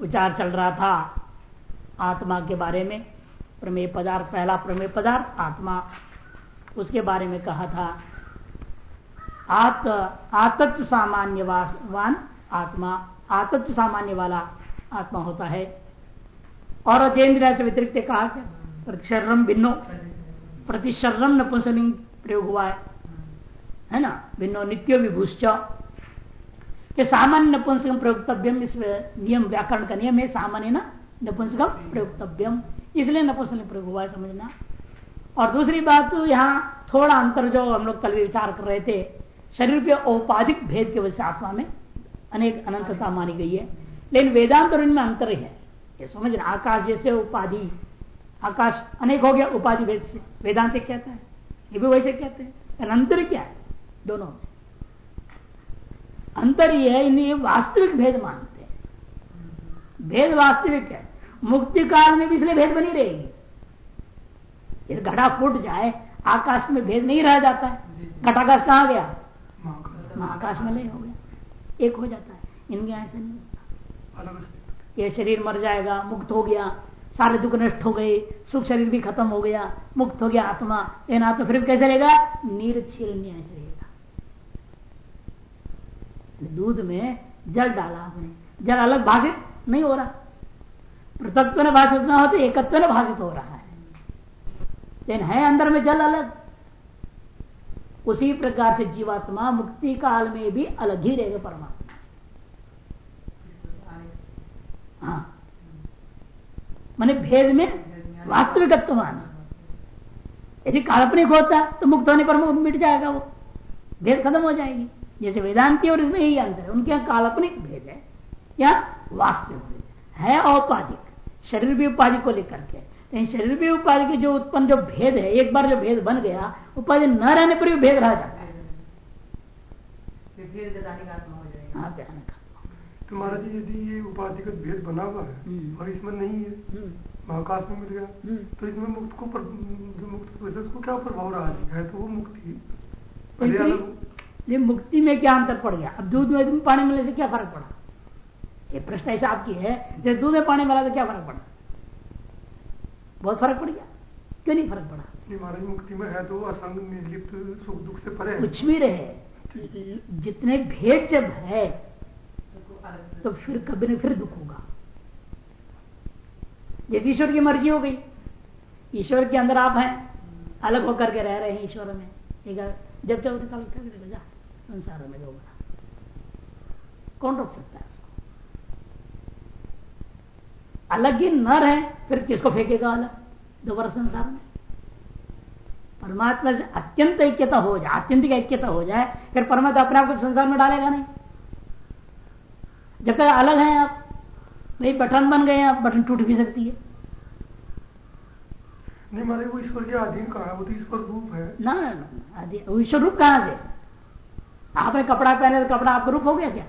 विचार चल रहा था आत्मा के बारे में, प्रमेय पदार्थ, पहला प्रमेय पदार्थ, आत्मा। उसके बारे में कहा था, आत, आतत्व सामान्यवान आत्मा, आतत्व सामान्य वाला आत्मा होता है। और अध्ययन से व्यतिरिक्त कहा प्रतिशर्रम भिन्नो, प्रतिशर्रम नपुंसलिंग प्रयोग हुआ है। है ना? भिन्नो नित्यो विभूश्च। के सामान्य नपुंसकम प्रयोगतव्यम इस नियम, व्याकरण का नियम है, सामान्य ना नपुंसकम प्रयोगतव्यम इसलिए नपुंसक प्रयोग हुआ है समझना। और दूसरी बात तो यहाँ थोड़ा अंतर जो हम लोग कल विचार कर रहे थे, शरीर के औपाधिक भेद की वजह से आत्मा में अनेक अनंतता मानी गई है। लेकिन वेदांत और इनमें अंतर है। ये समझना, आकाश जैसे उपाधि, आकाश अनेक हो गया, उपाधि भेद से। वेदांत कहता है? ये भी वैसे कहते हैं। अंतर क्या है? दोनों में। अंतर यह है, इन्हें वास्तविक भेद मानते हैं। भेद वास्तविक है। मुक्ति काल में भी इसलिए भेद बनी रहेगी। इस घड़ा फूट जाए, आकाश में भेद नहीं रह जाता है। घटाकाश कहा गया? महाकाश में नहीं हो गया। एक हो जाता है। इनके ऐसा नहीं ये शरीर मर जाएगा, मुक्त हो गया, सारे दुख नष्ट हो गए, सुख शरीर भी खत्म हो गया, मुक्त हो गया आत्मा। लेकिन तो फिर कैसे रहेगा? न्याय रहेगा। दूध में जल डाला आपने जल अलग भाषित नहीं हो रहा। पृथकत्व ने भाषित ना होते, एकत्व ने भाषित हो रहा है। लेकिन है अंदर में जल अलग। उसी प्रकार से जीवात्मा मुक्ति काल में भी अलग ही रहेगा परमात्मा। हाँ। मैंने भेद में वास्तविकत्व माना यदि काल्पनिक होता तो मुक्त होने पर मिट जाएगा वो। भेद खत्म हो जाएगी। जैसे वेदांति और इसमें यही अंतर है। उनके यहाँ काल्पनिक भेद है। या वास्तविक भेद है। औपाधिक। शरीर भी उपाधि को लेकर के। लेकिन शरीर भी उपाधि के जो उत्पन्न जो भेद है एक बार जो भेद बन गया उपाधि न रहने पर भी भेद रह जाता है। हाँ तो महाराज जी यदि ये उपाधिगत भेद बना हुआ है हम्म। और इसमें नहीं है हम्म। महाकाश में मिल गया हम्म। तो इसमें मुक्त को पर, जो मुक्त उसको क्या प्रभाव रहा है? तो वो मुक्ति। ये मुक्ति में क्या अंतर पड़ गया? अब दूध में पानी मिलने से क्या फ़र्क पड़ा? ये प्रश्न ऐसा आपकी है जब दूध में पानी मिला तो क्या फ़र्क पड़ा? बहुत फ़र्क पड़ गया। क्यों नहीं फ़र्क पड़ा? मुक्ति में है तो असंग निर्लिप्त सुख दुख से परे कुछ भी रहे जितने भेद जब है तो फिर कभी नहीं फिर दुख होगा। जैसे ईश्वर की मर्ज़ी हो गई। ईश्वर के अंदर आप हैं अलग होकर के रह रहे हैं ईश्वर में। जब चाहो तो कल जा। संसार में जो कौन रोक सकता है उसको? अलग ही न रहे फिर किसको फेंकेगा अलग? दोबारा संसार में। परमात्मा से अत्यंत ऐक्यता हो जाए अत्यंतिक ऐक्यता हो जाए फिर परमात्मा अपने आप को संसार में डालेगा नहीं। जब तक अलग हैं आप नहीं बटन बन गए आप बटन टूट भी सकती है। नहीं मारे वो ईश्वर के अधीन कहा है वो तो ईश्वर रूप है। ना ना ना ईश्वर रूप कहाँ से? आपने कपड़ा पहने तो कपड़ा आपका रूप हो गया क्या?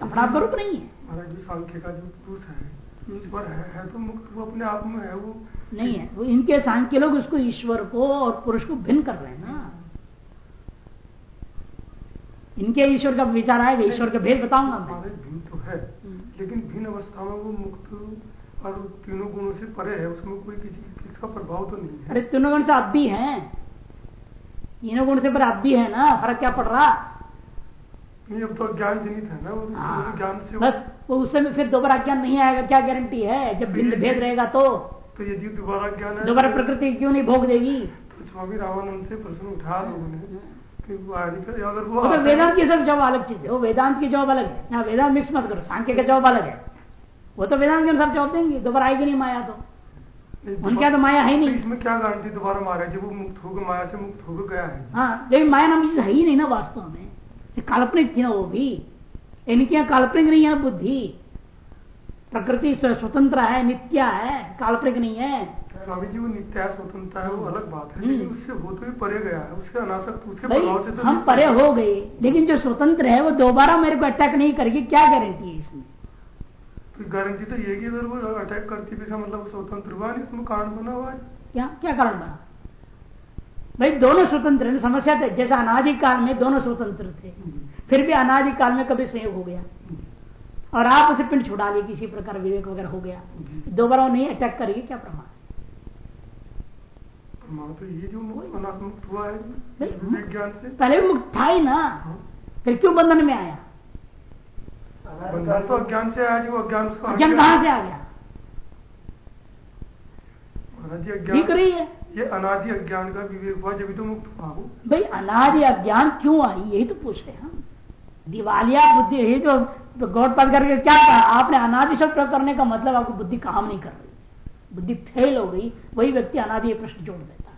कपड़ा आपका रूप नहीं है। महाराज जो सांख्य का जो पुरुष है ईश्वर है, है तो वो अपने आप में है वो नहीं है वो इनके सांख्य लोग उसको ईश्वर को और पुरुष को भिन्न कर रहे हैं ना। इनके ईश्वर का विचार आएगा ईश्वर का भेद बताऊँगा भिन्न तो है हम्म। लेकिन भिन्न अवस्था में वो मुक्त और तीनों गुणों से परे है उसमें कोई किसी किसका प्रभाव तो नहीं है। अरे तीनों गुण से अब भी है। तीनों गुण से भी है ना? फ़र्क क्या पड़ रहा? तो ज्ञान जनित है ना वो तो हाँ। ज्ञान से बस वो उस समय फिर दोबारा ज्ञान नहीं आएगा क्या गारंटी है? जब भिन्न भेद रहेगा तो। तो यदि दोबारा ज्ञान दोबारा प्रकृति क्यों नहीं भोग देगी? तो स्वामी रामानंद से प्रश्न उठा लोगों ने हाँ। अगर वो तो वेदांत की सब जवाब अलग चीज़ है वो वेदांत की जवाब अलग है। यहाँ वेदांत मिक्स मत करो सांख्य का जवाब अलग है। वो तो वेदांत के अनुसार जवाब देंगे दोबारा आएगी नहीं माया तो। उनके तो माया है नहीं। इसमें क्या गारंटी दोबारा मारा? जब वो मुक्त होकर माया से मुक्त होकर गया है। हाँ लेकिन माया नाम चीज़ है ही नहीं ना वास्तव में। काल्पनिक थी ना वो भी। इनके यहाँ काल्पनिक नहीं है बुद्धि। प्रकृति स्वतंत्र है नित्य है काल्पनिक नहीं है। स्वामी जी वो नित्य स्वतंत्र है वो अलग बात है लेकिन उससे वो तो भी परे गया है उससे अनासक्त उसके प्रभाव से तो हम परे हो। गए लेकिन जो स्वतंत्र है वो दोबारा मेरे को अटैक नहीं करेगी क्या गारंटी है इसमें? तो गारंटी तो ये कि अगर वो अटैक करती भी मतलब स्वतंत्र हुआ नहीं उसमें कारण बना हुआ है। क्या क्या कारण बना? भाई दोनों स्वतंत्र समस्या थे जैसे अनादिकाल में दोनों स्वतंत्र थे फिर भी अनादिकाल में कभी संयोग हो गया। और आप उसे पिंड छुड़ा लिए किसी प्रकार विवेक वगैरह हो गया। दोबारा वो नहीं अटैक करेगी क्या प्रमाण? तो ये जो मुक्त हुआ है ज्ञान से। पहले भी मुक्त था ही ना हाँ। फिर क्यों बंधन में आया? तो अज्ञान से आया जो अज्ञान अज्ञान कहाँ से आ गया? ठीक रही है। ये अनादि अज्ञान का विवेक हुआ जब तो मुक्त हुआ भाई अनादि अज्ञान क्यों आई? यही तो पूछ रहे हम। दिवालिया बुद्धि यही जो तो गौरपद करके क्या कहा? आपने अनादि शब्द प्रयोग करने का मतलब आपको बुद्धि काम नहीं कर रही। बुद्धि फेल हो गई वही व्यक्ति अनादि प्रश्न जोड़ देता है।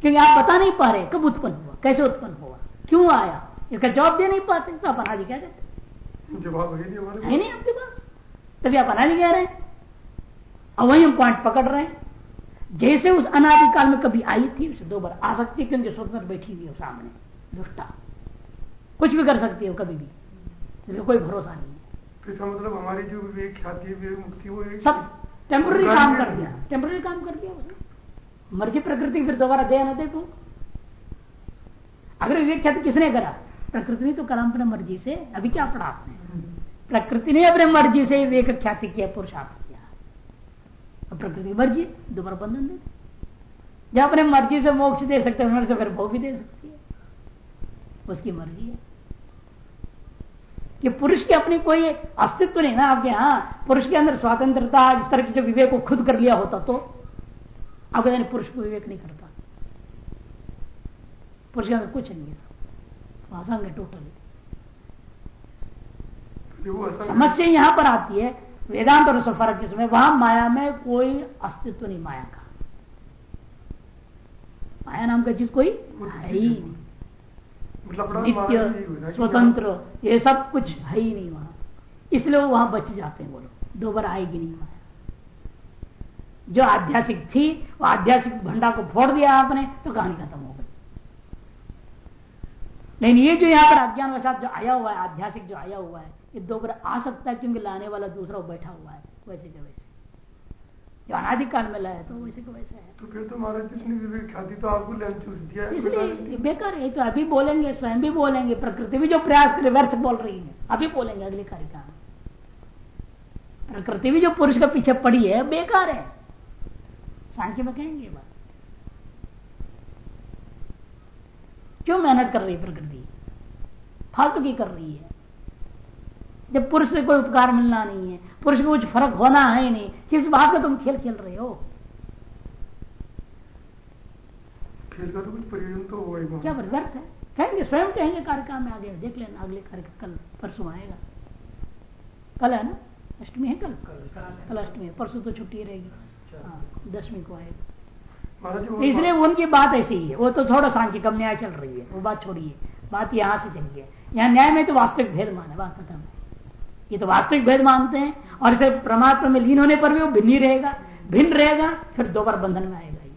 क्योंकि आप बता नहीं पा रहे कब उत्पन्न हुआ कैसे उत्पन्न हुआ क्यों आया? इसका जवाब दे नहीं पाते? तो आप अनादि कह देते जवाब है नहीं आपके पास? तभी आप अनादि कह रहे हैं। और वही हम पॉइंट पकड़ रहे हैं। जैसे उस अनादिकाल में कभी आई थी उसे दो बार आ सकती है क्योंकि स्वतंत्र बैठी हुई है सामने दुष्टा। कुछ भी कर सकती है कभी भी। इसका कोई भरोसा नहीं है। इसका मतलब हमारी जो विवेक ख्याति मुक्ति वो सब टेम्पोररी काम कर दिया। टेम्पोररी काम कर दिया उसने मर्ज़ी प्रकृति फिर दोबारा दे ना दे तो। अगर विवेक ख्याति किसने करा? प्रकृति ने तो करा अपने मर्ज़ी से, अभी क्या पढ़ा आपने? प्रकृति ने अपने मर्ज़ी से विवेक ख्याति किया, पुरुषार्थ प्रकृति की मर्ज़ी, दोबारा बंधन दे जब अपने मर्ज़ी से मोक्ष दे सकते हैं से फिर वो भी दे सकती है। उसकी मर्ज़ी है। कि पुरुष की अपनी कोई अस्तित्व नहीं ना आपके यहाँ। पुरुष के अंदर स्वतंत्रता जिस तरह की जो विवेक को खुद कर लिया होता तो यानी पुरुष को विवेक नहीं करता। पुरुष के अंदर कुछ नहीं है। असंग है टोटली समस्या यहाँ पर आती है वेदांत और उसमें फ़र्क किसमें वहाँ माया में कोई अस्तित्व नहीं माया का। माया नाम का चीज़ कोई है ही नहीं। मतलब नित्य स्वतंत्र ये सब कुछ है ही नहीं वहाँ। इसलिए वो वहाँ बच जाते हैं वो लोग। दोबारा आएगी नहीं माया। जो आध्यासिक थी वो आध्यासिक भंडा को फोड़ दिया आपने तो कहानी खत्म हो लेकिन ये जो यहाँ पर अज्ञान वसात जो आया हुआ है आध्यासिक जो आया हुआ है ये दो बार आ सकता है क्योंकि लाने वाला दूसरा बैठा हुआ है वैसे के वैसे। जो अनाधिकाल में लाया तो वैसे के वैसे है। तो फिर तो महाराज विवेक ख्याति तो आपको चूस दिया इसलिए बेकार है तो अभी बोलेंगे स्वयं भी बोलेंगे प्रकृति भी जो प्रयास करे व्यर्थ बोल रही है अभी बोलेंगे अगले कार्यक्रम प्रकृति भी जो पुरुष का पीछे पड़ी है बेकार है। सांख्य में कहेंगे बात। क्यों मेहनत कर रही है प्रकृति? फालतू की कर रही है। जब पुरुष से कोई उपकार मिलना नहीं है पुरुष को कुछ फ़र्क होना है ही नहीं किस बात का तुम खेल खेल रहे हो? खेल का तो कुछ प्रयोजन तो होगा। क्या व्यर्थ है? कहेंगे स्वयं कहेंगे कार्यक्रम में आगे देख लेना अगले कार्यक्रम कल परसों आएगा। कल है ना? अष्टमी है कल? कल अष्टमी है परसों तो छुट्टी रहेगी। हाँ, दसवीं को आएगा। इसलिए उनकी बात ऐसी ही है। वो तो थोड़ा सांख्यिक न्याय चल रही है। वो बात छोड़िए। बात यहाँ से चलिए। यहाँ न्याय में तो वास्तविक भेद माने बात खत्म। है ये तो वास्तविक भेद मानते हैं और इसे परमात्मा में लीन होने पर भी वो भिन्न ही रहेगा। भिन्न रहेगा फिर दो बार बंधन में आएगा ही।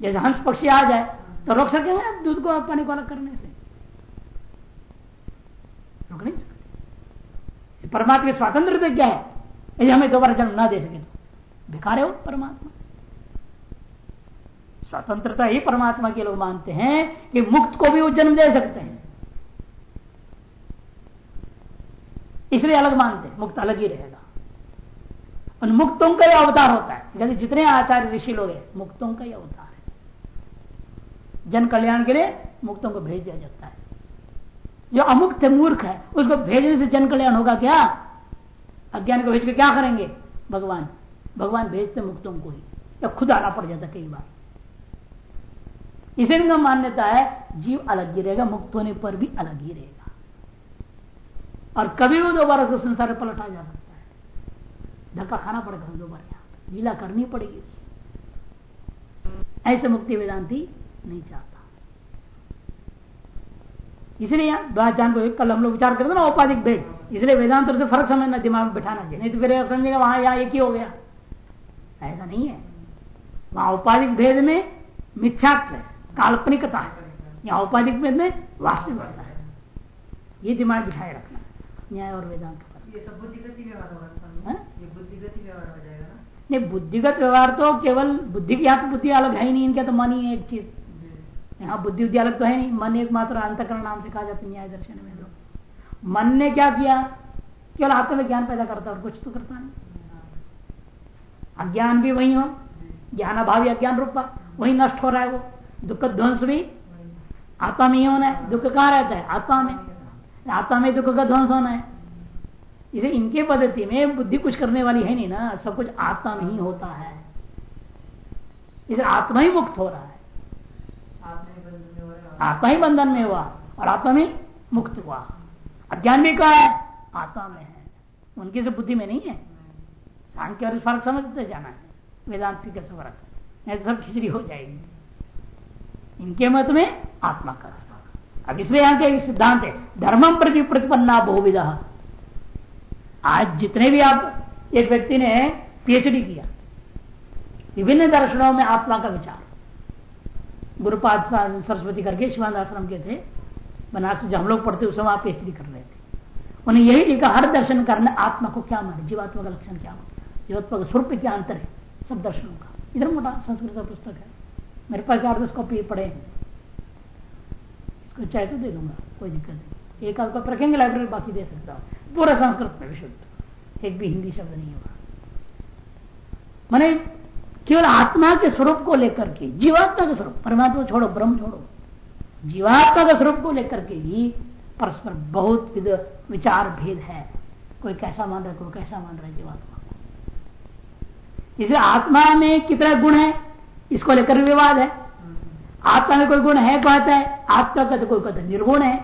जैसे हंस पक्षी आ जाए तो रोक सकेंगे दूध को पानी को अलग करने से? रोक नहीं सकते। परमात्मा की स्वतंत्रता क्या है। यदि हमें दोबारा जन्म ना दे सके तो। बेकार है वो परमात्मा। स्वतंत्रता ही परमात्मा के लोग मानते हैं कि मुक्त को भी वो जन्म दे सकते हैं। इसलिए अलग मानते हैं, मुक्त अलग ही रहेगा। और मुक्तों का ही अवतार होता है। जैसे जितने आचार्य ऋषि लोग हैं, मुक्तों का ही अवतार है। जन कल्याण के लिए मुक्तों को भेज दिया जाता है। जो अमुक्त मूर्ख है, उसको भेजने से जन कल्याण होगा क्या? अज्ञान को भेज के क्या करेंगे? भगवान। भगवान भेजते मुक्तों को ही। या खुद आना पड़ जाता कई बार। इसे मान्यता है, जीव अलग ही रहेगा, मुक्त होने पर भी अलग ही रहेगा। और कभी भी दोबारा उसको संसार में पलटा जा सकता है। धक्का खाना पड़ेगा दोबारा यहाँ लीला करनी पड़ेगी ऐसे मुक्ति वेदांति नहीं चाहता। इसलिए जान को कल हम लोग विचार करते ना, औपाधिक भेद। इसलिए वेदांत से फ़र्क समझना, दिमाग में बैठाना चाहिए। नहीं तो फिर समझेगा, वहाँ यहाँ एक ही हो गया। ऐसा नहीं है। वहाँ औपाधिक भेद में मिथ्यात्व है। काल्पनिकता है। यहाँ औपाधिक भेद में वास्तविकता है। ये दिमाग बिठाए रखना न्याय और वेदांत ये सब बुद्धिगत व्यवहार होगा हाँ? बुद्धिगत व्यवहार हो जाएगा ना? नहीं बुद्धिगत व्यवहार तो केवल बुद्धि की यहाँ बुद्धि अलग है ही नहीं इनका तो मन ही है एक चीज़। यहाँ बुद्धि बुद्धि अलग तो है नहीं मन एक मात्र अंतकरण नाम से कहा जाता है न्याय दर्शन में तो मन ने क्या किया? केवल आत्म में ज्ञान पैदा करता है और कुछ तो करता नहीं। अज्ञान भी वही हो ज्ञान अभावी अज्ञान रूपा वही नष्ट हो रहा है वो। दुख ध्वंस भी आत्मा में ही होना है। दुख कहाँ रहता है? आत्मा में। आत्मा में दुख का ध्वंस होना है। इसे इनके पद्धति में बुद्धि कुछ करने वाली है नहीं ना। सब कुछ आत्मा में ही होता है। इसे आत्मा ही मुक्त हो रहा है। आत्मा ही बंधन में हुआ और आत्मा में मुक्त हुआ। अज्ञान भी कहा है? आत्मा में है। उनकी से बुद्धि में नहीं है। सांख्य और फ़र्क समझते जाना है। वेदांत के फ़र्क नहीं तो सब खिचड़ी हो जाएगी। इनके मत में आत्मा का अब इसमें यहाँ के सिद्धांत है? धर्मम प्रति प्रतिपन्ना बहुविधा। आज जितने भी आप, एक व्यक्ति ने पीएचडी किया, विभिन्न दर्शनों में आत्मा का विचार। गुरुपाद सरस्वती करके शिवानंद आश्रम के थे, बनारस जो हम लोग पढ़ते उस समय आप पीएचडी कर रहे थे। उन्हें यही लिखा, हर दर्शन करने आत्मा को क्या माने? जीवात्मा का लक्षण क्या माने जीवात्मा का स्वरूप क्या अंतर है? सब दर्शनों का। इधर मोटा संस्कृत का पुस्तक है। मेरे पास चार दस कॉपी पड़े हैं। इसको चाहे तो दे दूँगा, कोई दिक्कत नहीं। एक आपको रखेंगे लाइब्रेरी बाकी दे सकता हूँ। पूरा संस्कृत में विशुद्ध एक भी हिंदी शब्द नहीं होगा। मैंने केवल आत्मा के स्वरूप को लेकर के, जीवात्मा का स्वरूप, परमात्मा छोड़ो, ब्रह्म छोड़ो, जीवात्मा के स्वरूप को लेकर के ही परस्पर बहुत विचार भेद है। कोई कैसा मान रहा है, कोई कैसा मान रहा है जीवात्मा को। इसे आत्मा में कितना गुण है? इसको लेकर विवाद है। आत्मा में कोई गुण है कहता है आत्मा का तो कोई कहता है निर्गुण है।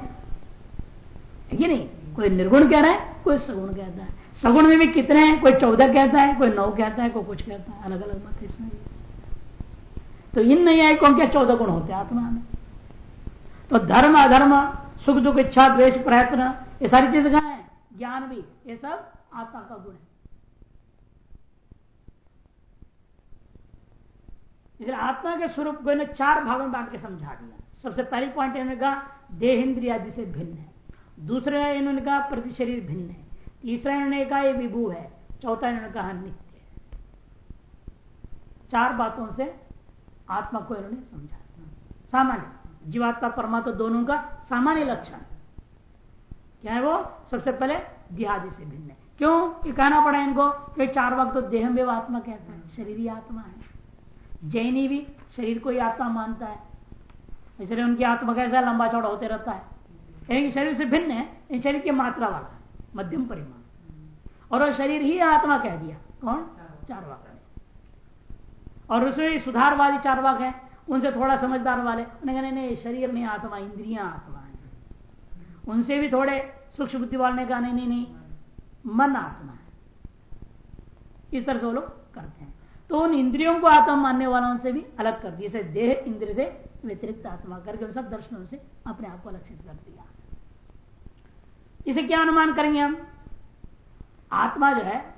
कि नहीं? कोई निर्गुण कह रहा है कोई सगुण कहता है। सगुण में भी कितने हैं? कोई चौदह कहता है कोई नौ कहता है कोई कुछ कहता है अलग अलग मत इसमें तो इन नहीं आए कौन क्या चौदह गुण होते हैं आत्मा में। तो धर्म अधर्म सुख दुख इच्छा द्वेष प्रयत्न ये सारी चीज़ कहा है? ज्ञान भी ये सब आत्मा का गुण है। इसलिए आत्मा के स्वरूप को इन्हें चार भागों में बांट के समझा दिया। सबसे पहली पॉइंट इन्होंने कहा देह इंद्रिया से भिन्न है। दूसरे इन्होंने कहा, प्रति शरीर भिन्न है। तीसरा इन्होंने कहा, ये विभू है। चौथा इन्होंने कहा, नित्य चार बातों से आत्मा को इन्होंने समझा सामान्य। जीवात्मा, परमात्मा दोनों का सामान्य लक्षण। क्या है वो? सबसे पहले देहादि से भिन्न है। क्यों? कहना पड़ा इनको कि चार वक्त तो देह में आत्मा कहता है। शरीर आत्मा है। जैनी भी, शरीर को ही आत्मा मानता है। इसलिए उनकी आत्मा कैसा लंबा चौड़ा होते रहता है। यानी शरीर से भिन्न है शरीर की मात्रा वाला मध्यम परिमाण। और शरीर ही आत्मा कह दिया। कौन? चार वाक और उसमें चार वाक है, उनसे थोड़ा समझदार वाले। उन्हें कहने, नहीं, शरीर नहीं आत्मा, इंद्रिया आत्मा है। उनसे भी थोड़े सूक्ष्म बुद्धि वाले ने कहा नहीं नहीं, मन आत्मा है। इस तरह से वो लोग करते हैं। तो उन इंद्रियों को आत्मा मानने वालों से भी अलग कर दिया। देह इंद्र से व्यतिरिक्त आत्मा करके उन सब दर्शनों से अपने आप को अलग लक्षित कर दिया। इसे क्या अनुमान करेंगे हम? आत्मा जो है,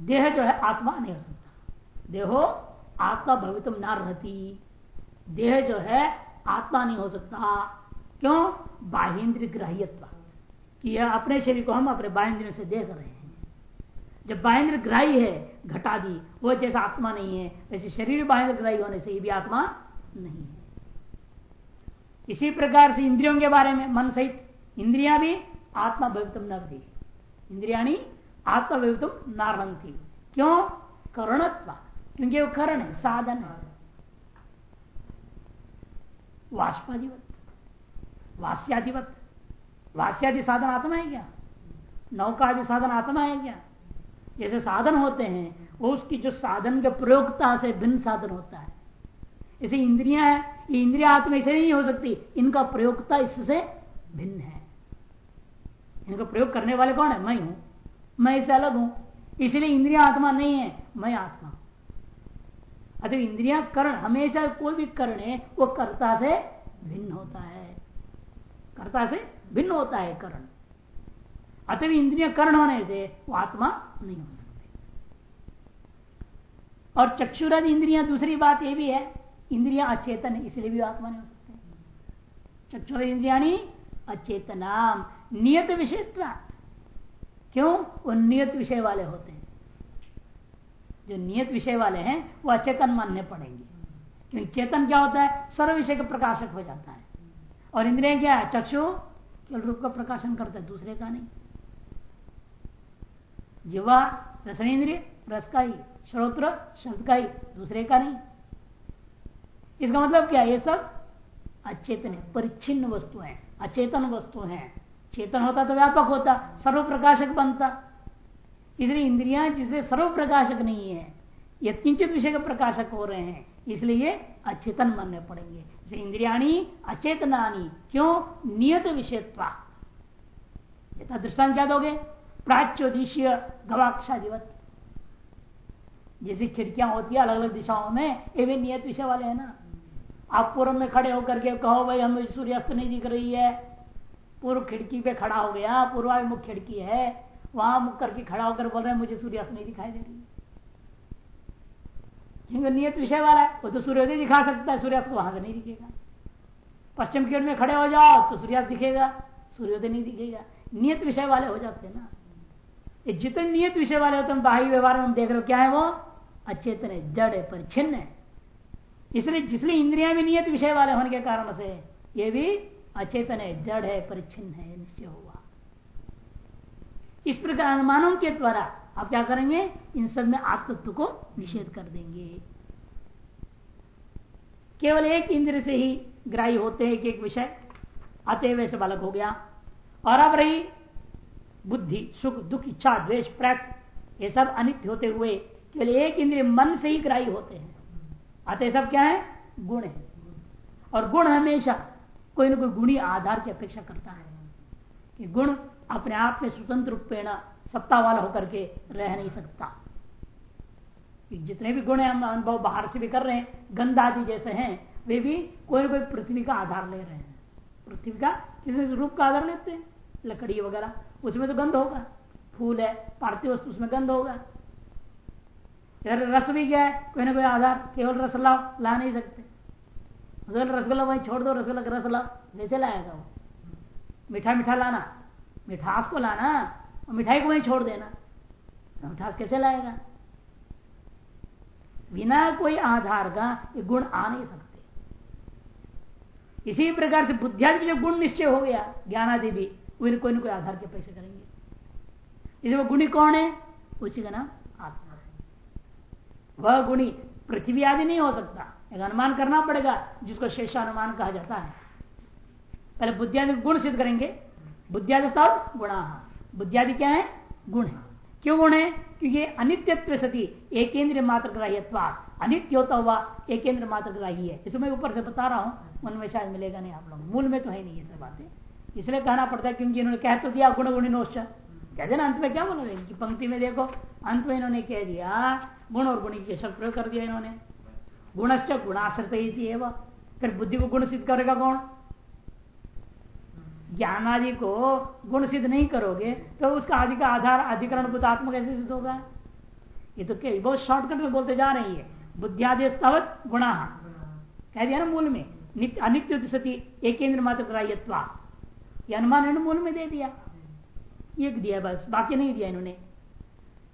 देह जो है, आत्मा नहीं हो सकता। देहो आत्मा भवितुम ना रहती। देह जो है, आत्मा नहीं हो सकता। क्यों? बाहेन्द्र ग्राह्यत्व। कि यह अपने शरीर को हम अपने बाहेन्द्र से देख रहे हैं जब बाहेंद्र ग्राही है, घटा दी, वो जैसा आत्मा नहीं है, वैसे शरीर बाहेंद्र ग्राही होने से ये भी आत्मा नहीं है। इसी प्रकार से इंद्रियों के बारे में, मन सहित, इंद्रिया भी आत्मा भवितम न थी इंद्रिया आत्मा भवितम नारन थी क्यों? करणत्व। क्योंकि वो करण है, साधन है। वाष्पाधिवत वास्याधिवत वास्यादि साधन आत्मा है क्या? नौका आदि साधन आत्मा है क्या? जैसे साधन होते हैं, वो उसकी जो साधन के प्रयोगता से भिन्न साधन होता है। इसे इंद्रिया है, ये इंद्रिया आत्मा इसे नहीं हो सकती, इनका प्रयोगता इससे भिन्न है। इनका प्रयोग करने वाले कौन है? मैं हूँ। मैं इससे अलग हूँ। इसलिए इंद्रिया आत्मा नहीं है, मैं आत्मा अतः इंद्रिया करण, हमेशा कोई भी करण है, वो कर्ता से भिन्न होता है। कर्ता से भिन्न होता है करण। अतः इंद्रिय कर्ण होने से वो आत्मा नहीं हो सकती। और चक्षुरादि इंद्रिया दूसरी बात ये भी है, इंद्रिया अचेतन है इसलिए भी आत्मा नहीं हो सकते। चक्षुर इंद्रिया अचेतनाम, नियत विषय क्यों? वो नियत विषय वाले होते हैं। जो नियत विषय वाले हैं, वो अचेतन मानने पड़ेंगे। क्योंकि चेतन क्या होता है? सर्व विषय का प्रकाशक हो जाता है। और इंद्रिया क्या है? चक्षु केवल रूप का प्रकाशन करता है, दूसरे का नहीं। जीवा रसनेन्द्रिय रस का ही श्रोत्र शब्द का ही दूसरे का नहीं। इसका मतलब क्या ये सब अचेतन है, परिच्छिन्न वस्तु है, अचेतन वस्तु है। चेतन होता तो व्यापक होता सर्व प्रकाशक बनता। इसलिए इंद्रिया जिसे सर्व प्रकाशक नहीं है यथकिंचित विषय के प्रकाशक हो रहे हैं, इसलिए अचेतन मानने पड़ेंगे। जैसे इंद्रियाणी, अचेतनानी, क्यों? नियत विषयत्वा दृष्टान क्या दोगे प्राच्योदिशीय गवाक्षाधिवत जैसी खिड़कियाँ होती है अलग अलग दिशाओं में, ये भी नियत विषय वाले हैं ना। आप पूर्व में खड़े होकर के कहो, भाई, हमें सूर्यास्त नहीं दिख रही है। पूर्व खिड़की पे खड़ा हो गया, पूर्वाभिमुख खिड़की है, वहाँ मुख करके खड़ा होकर बोल रहे हैं, मुझे सूर्यास्त नहीं दिखाई दे रही। क्योंकि नियत विषय वाला है, वो तो सूर्योदय दिखा सकता है, सूर्यास्त वहाँ से नहीं दिखेगा। पश्चिम किरण में खड़े हो जाओ तो सूर्यास्त दिखेगा, सूर्योदय नहीं दिखेगा। नियत विषय वाले हो जाते हैं ना। ये जितने नियत विषय वाले होते हैं बाह्य व्यवहार में हम देख रहे हो, क्या है वो? अचेतन है, जड़ है, परिच्छिन्न है। इसलिए जिसलिए इंद्रिया भी नियत विषय वाले होने के कारण से ये भी अचेतन है, जड़ है, परिच्छिन्न है निश्चय हुआ। इस प्रकार अनुमानों के द्वारा आप क्या करेंगे? इन सब में आत्मत्व को निषेध कर देंगे। केवल एक इंद्र से ही ग्राही होते हैं एक एक विषय अतएव वैसे बालक हो गया। और अब रही बुद्धि, सुख, दुख इच्छा द्वेष प्रैत ये सब अनित्य होते हुए केवल एक इंद्रिय मन से ही ग्राही होते हैं। अतः सब क्या है? गुण है। और गुण हमेशा कोई ना कोई गुणी आधार की अपेक्षा करता है कि गुण अपने आप में स्वतंत्र रूपेण सत्ता वाला होकर के रह नहीं सकता। जितने भी गुण हम अनुभव बाहर से भी कर रहे हैं गंध आदि जैसे हैं, वे भी कोई ना कोई पृथ्वी का आधार ले रहे हैं। पृथ्वी का किसी रूप का आधार लेते हैं? लकड़ी वगैरह। उसमें तो गंध होगा। फूल है पार्थिव वस्तु उसमें गंध होगा। इधर रस भी क्या है? कोई ना कोई आधार, केवल रस लाओ, ला नहीं सकते। रसगुल्ला वही छोड़ दो, रसगुल्ला रस लाओ। जैसे लाएगा वो? मीठा मीठा लाना। मिठास को लाना? और मिठाई को वहीं छोड़ देना। तो मिठास कैसे लाएगा? बिना कोई आधार का ये गुण आ नहीं सकते। इसी प्रकार से बुद्धियादि जो गुण निश्चय हो गया ज्ञान आदि भी वो कोई ना कोई आधार के पैसे करेंगे। इसलिए वो गुणी कौन है? उसी का नाम आत्मा है। वह गुणी पृथ्वी आदि नहीं हो सकता। एक अनुमान करना पड़ेगा, जिसको शेषानुमान कहा जाता है। पहले बुद्धियादि गुण सिद्ध करेंगे। बुद्धियादि गुणा बुद्धियादि क्या है? गुण है। क्यों गुण है? क्योंकि अनित्यत्व सती एक मात्र ग्राह्यत्वा अनित्य होता हुआ एक मात्र ग्राही है इसमें ऊपर से बता रहा हूँ, मन में शायद मिलेगा नहीं आप लोग मूल में तो है नहीं ये सब बातें। इसलिए कहना पड़ता है क्योंकि इन्होंने कह तो दिया, गुण गुणिनोश्च कहते ना अंत में क्या बोला कि पंक्ति में देखो, अंत में इन्होंने कह दिया, गुण और गुणी के शब्द प्रयोग कर दिया इन्होंने। गुणश्च गुणाश्रित ही फिर बुद्धि को गुण सिद्ध करेगा कौन? ज्ञान आदि को गुण सिद्ध नहीं करोगे तो उसका आदि का आधार, अधिकरण बुद्धात्म कैसे सिद्ध होगा? ये तो क्या बहुत शॉर्टकट में बोलते जा रही है। बुद्धियादि स्तवत गुणा। कह दिया ना मूल में, नित्य अनित्य सती एक मात्र ये अनुमान मूल में दे दिया। एक दिया बस, बाकी नहीं दिया इन्होंने।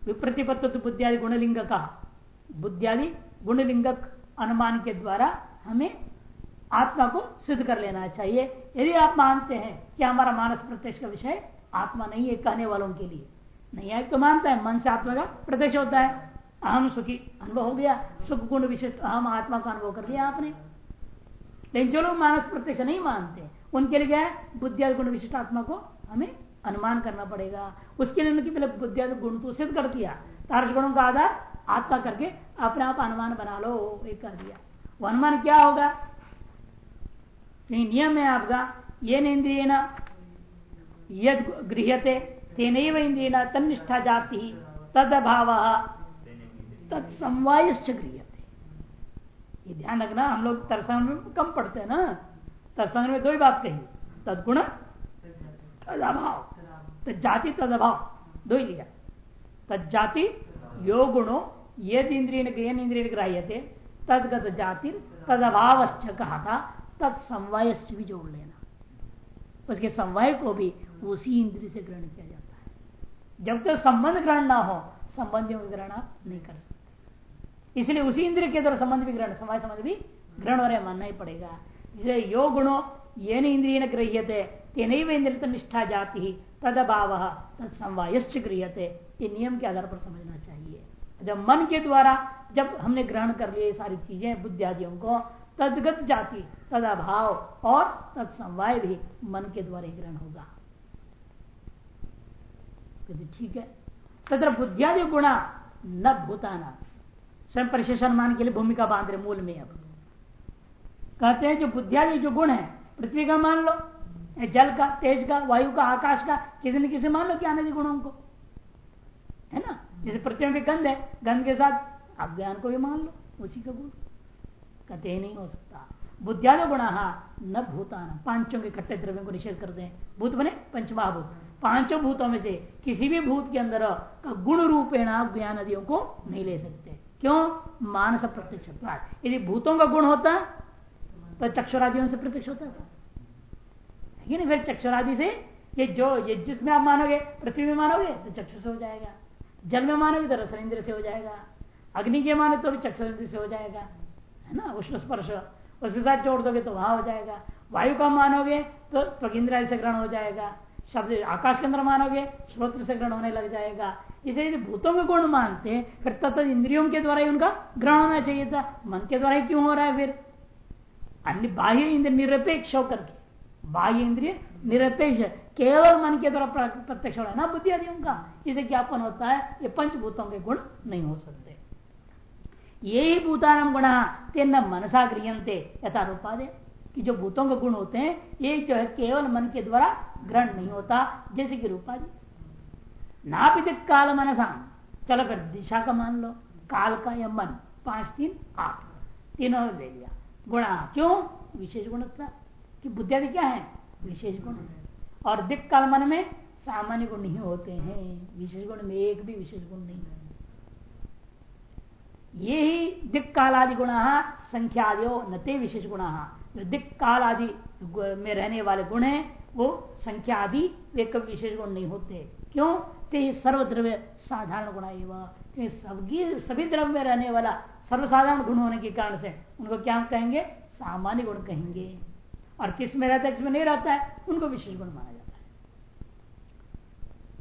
विप्रतिपत्व तो बुद्धियादि गुणलिंग का बुद्धियादि गुणलिंगक अनुमान के द्वारा हमें आत्मा को सिद्ध कर लेना चाहिए। यदि आप मानते हैं कि हमारा मानस प्रत्यक्ष का विषय? आत्मा नहीं है कहने वालों के लिए। नहीं है तो मानता है, मन से आत्मा का प्रत्यक्ष होता है। अहम सुखी अनुभव हो गया सुख गुण विशिष्ट अहम आत्मा का अनुभव कर लिया आपने। लेकिन जो लोग मानस प्रत्यक्ष नहीं मानते उनके लिए क्या है? बुद्धिया गुण विशिष्ट आत्मा को हमें अनुमान करना पड़ेगा। उसके लिए उनकी पहले बुद्धिया गुण तो सिद्ध कर दिया। तारस गुणों का आधार आत्मा करके अपने आप अनुमान बना लो एक कर दिया। वो अनुमान क्या होगा? नियम है आपका, ये इंद्रिय न यद गृहते तेन इंद्रिय तनिष्ठा जाति तद अभाव तत्समवायश्च गृहते ये ध्यान रखना, हम लोग तरसंग में कम पढ़ते हैं ना। तरसंग में दो ही बात कही। तदगुण तद अभाव तद जाति तद अभाव दो ही लिया। तद जाति यो गुणो यद इंद्रिय इंद्रिय ग्राह्य थे। तदगत जाति तद कहा था। तत्समवाय से भी जोड़ लेना। उसके समवाय को भी उसी इंद्रिय से ग्रहण किया जाता है। जब तक संबंध ग्रहण ना हो संबंध ग्रहण आप नहीं कर सकते। इसलिए उसी इंद्रिय के द्वारा संबंध भी ग्रहण समय संबंध भी ग्रहण और मानना ही पड़ेगा। जैसे यो गुणों ये इंद्रिय न गृह्य थे तेन इंद्रित निष्ठा जाती ही तद अभाव तत्समवायश्च गृहते ये नियम के आधार पर समझना चाहिए। जब मन के द्वारा जब हमने ग्रहण कर लिए सारी चीज़ें, बुद्धि आदियों को, तदगत जाति तद अभाव और तत्समवाय भी मन के द्वारा ही ग्रहण होगा। ठीक है। तथा बुद्धियादि गुणा न भूताना। स्वयं परिशेषण मान के लिए भूमिका बाँध रहे मूल में अब। कहते हैं जो बुद्धियादि जो गुण है, पृथ्वी का मान लो जल का, तेज का, वायु का, आकाश का, किसी न किसी मान लो क्या आने गुणों को। है ना? जैसे पृथ्वी में गंध है, गंध के साथ आप ज्ञान को भी मान लो, उसी का गुण। कहते ही नहीं हो सकता। बुद्धियादि गुण न भूतान। पाँचों के खट्टे द्रव्यों को निषेध करते हैं। भूत बने? पंचमहाभूत। पाँचों भूतों में से किसी भी भूत के अंदर गुण रूपेण आप ज्ञान नदियों को नहीं ले सकते। क्यों? मानस प्रत्यक्ष यदि भूतों का गुण होता तो चक्षुरादियों से प्रत्यक्ष होता था नहीं फिर चक्षुरादि से ये जो, ये जिसमें आप मानोगे, पृथ्वी में मानोगे तो चक्षु से हो जाएगा। जल में मानोगे तो रसन इंद्र से हो जाएगा। अग्नि के माने तो भी चक्षु इंद्र से हो जाएगा। है ना? उष्ण स्पर्श। उसके साथ जोड़ दोगे तो वहाँ हो जाएगा। वायु का मानोगे तो त्वगिंद्र से ग्रहण हो जाएगा। शब्द आकाश के अंदर मानोगे, श्रोत्र से ग्रहण होने लग जाएगा। इसे यदि भूतों के गुण मानते हैं, फिर तत्त इंद्रियों के द्वारा ही उनका ग्रहण होना चाहिए था। मन के द्वारा ही क्यों हो रहा है फिर? अन्य बाह्य इंद्र निरपेक्ष होकर के बाह्य इंद्रिय निरपेक्ष केवल मन के द्वारा प्रत्यक्ष हो रहा है ना बुद्धि आदि उनका इसे ज्ञापन होता है ये पंचभूतों के गुण नहीं हो सकते यही भूतान गुण तेन मनसा गृहते यथा रूपादे कि जो भूतों के गुण होते हैं ये जो है केवल मन के द्वारा ग्रहण नहीं होता जैसे कि रूपादि नापित काल मनसा चलो फिर दिशा का मान लो काल का या मन पाँच तीन आठ तीनों ले लिया गुणा क्यों? विशेष गुणत्व। कि बुद्धियादि क्या है? विशेष गुण। और दिक काल मन में सामान्य गुण नहीं होते हैं। विशेष गुण में एक भी विशेष गुण नहीं है। ये ही दिक काल आदि गुण संख्या नते विशेष गुण जो दिक काल आदि में रहने वाले गुण है, वो संख्या आदि, वे कभी विशेष गुण नहीं होते। क्यों? ते सर्वद्रव्य साधारण गुण क्योंकि सबकी सभी द्रव्य में रहने वाला सर्वसाधारण गुण होने के कारण से उनको क्या कहेंगे? सामान्य गुण कहेंगे। और किसमें रहता है, किसमें नहीं रहता है, उनको विशेष गुण माना जाता है।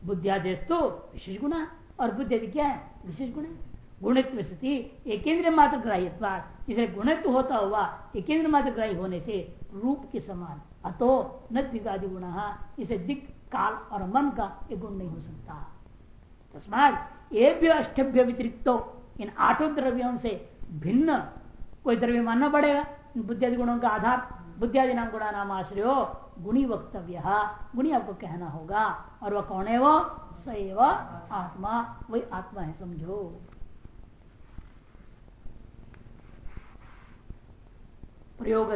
बुद्धियादेश तो विशेष गुण और बुद्धि क्या है? विशेष गुण है। गुणित्व स्थिति एकेंद्र मात्र ग्राह्य इसे गुणित्व होता हुआ एकेंद्र मात्र ग्राही होने से रूप के समान, अतो न दिगादि गुण, इसे दिक काल और मन का एक गुण नहीं हो सकता। तस्मात एभ्य अष्टभ्य व्यतिरिक्त इन आठों द्रव्यों से भिन्न कोई द्रव्य मानना पड़ेगा। बुद्धियादि गुणों का आधार, बुद्धियादि नाम गुणा नाम आश्रय, गुणी वक्तव्य। गुणी आपको कहना होगा। और वह कौन है वो? सैव आत्मा। वही आत्मा है, समझो। प्रयोग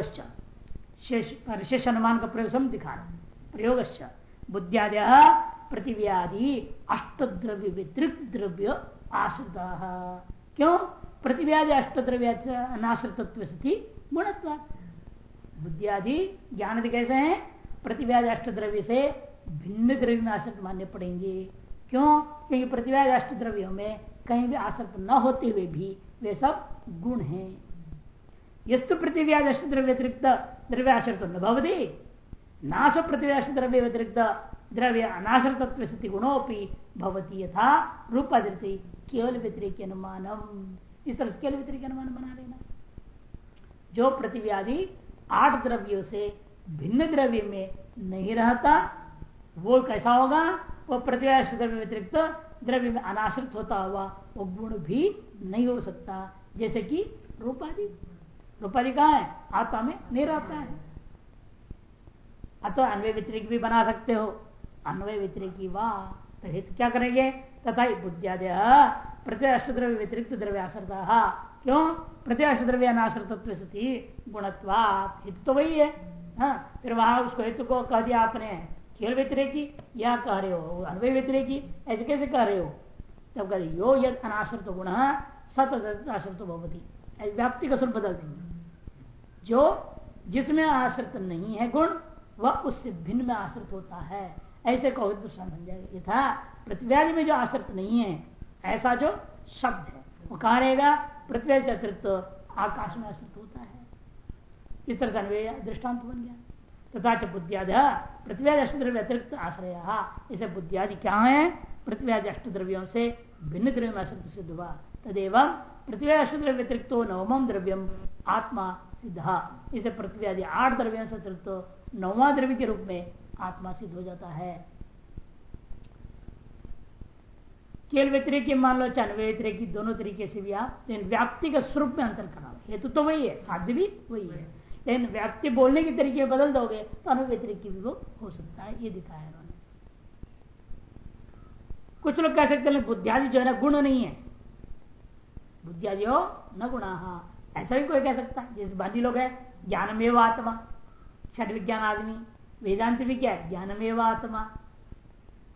शेष अनुमान का प्रयोग सम दिखा रहे प्रयोग बुद्धियादय प्रतिव्याधि अष्ट द्रव्य वितृक्त द्रव्य आश्रित। क्यों? प्रतिव्याधि अष्ट द्रव्य अनाश्रितत्व स्थिति गुणत्व। बुद्धियादि ज्ञान आदि कैसे हैं? अष्ट द्रव्य से भिन्न द्रव्य में आश्रित मानने पड़ेंगे। क्यों? क्योंकि प्रतिव्याज अष्ट द्रव्यों में कहीं भी आश्रित न होते हुए भी वे सब गुण हैं। यस्तु प्रतिव्याज अष्ट द्रव्य व्यतिरिक्त द्रव्य आश्रित न भवती। नाश प्रतिव्याज द्रव्य व्यतिरिक्त द्रव्य अनाश्रित स्थिति गुणोपी भवती यथा रूपाधृति केवल व्यतिरिक अनुमानम इस तरह केवल व्यतिरिक अनुमान बना लेना। जो प्रतिव्याधि आठ द्रव्यों से भिन्न द्रव्य में नहीं रहता, वो कैसा होगा? वो प्रतिव्यास द्रव्य व्यतिरिक्त द्रव्य में अनाश्रित होता हुआ वो गुण भी नहीं हो सकता। जैसे कि रूपादि। रूपाधि कहा है? आत्मा में नहीं रहता है। अतः अन्वय व्यतिरिक भी बना सकते हो। अन्वय व्यतिरिकी वाह तो हित क्या करेंगे? तथा बुद्धियादय प्रत्यय अष्टद्रव्य व्यतिरिक्त द्रव्य आश्रता। क्यों? प्रत्यय अष्टद्रव्य अनाश्रतत्व स्थिति गुणत्वात। हित तो वही है। हाँ फिर वहाँ उसको हित को कह दिया आपने। खेल व्यतिरेकी या कह रहे हो? अन्वय व्यतिरेकी ऐसे कैसे कह रहे हो? तब कह यो यद अनाश्रित गुण सत आश्रित भवती। व्याप्ति का स्वरूप बदल देंगे। जो जिसमें आश्रित नहीं है गुण, वह उससे भिन्न में आश्रित होता है। ऐसे कहो, दूसरा बन जाएगा। यथा प्रतिव्याधि में जो आश्रित नहीं है, ऐसा जो शब्द है, वो कहा रहेगा? पृथ्वी से अतिरिक्त आकाश में आश्रित होता है। इस तरह से अन्वय दृष्टांत बन गया। तथा च बुद्धियाद पृथ्वी अष्टद्रव्य अतिरिक्त आश्रय। इसे बुद्धियादि क्या है? पृथ्वी अष्ट द्रव्यों से भिन्न द्रव्य में असत्य सिद्ध हुआ। तदेव पृथ्वी अष्ट द्रव्य अतिरिक्त नवम द्रव्यम आत्मा सिद्धा। इसे पृथ्वी आदि आठ द्रव्यों से अतिरिक्त नौवा द्रव्य के रूप में आत्मा सिद्ध हो जाता है। केवल व्यतिरिक मान लो चाहे व्यतिरिक दोनों तरीके से भी आप लेकिन व्याप्ति के स्वरूप में अंतर करना हेतु तो वही है, साध्य भी वही है। लेकिन व्याप्ति बोलने के तरीके बदल दोगे तो अनुव्यतिरिक भी वो हो सकता है, ये दिखाया उन्होंने। कुछ लोग कह सकते हैं बुद्धियादि जो है ना, गुण नहीं है। बुद्धियादि हो न गुणा। ऐसा भी कोई कह सकता है, जैसे बाधी लोग है, ज्ञानमेव आत्मा छठ विज्ञान आदमी। वेदांत भी क्या है? ज्ञानमेव आत्मा।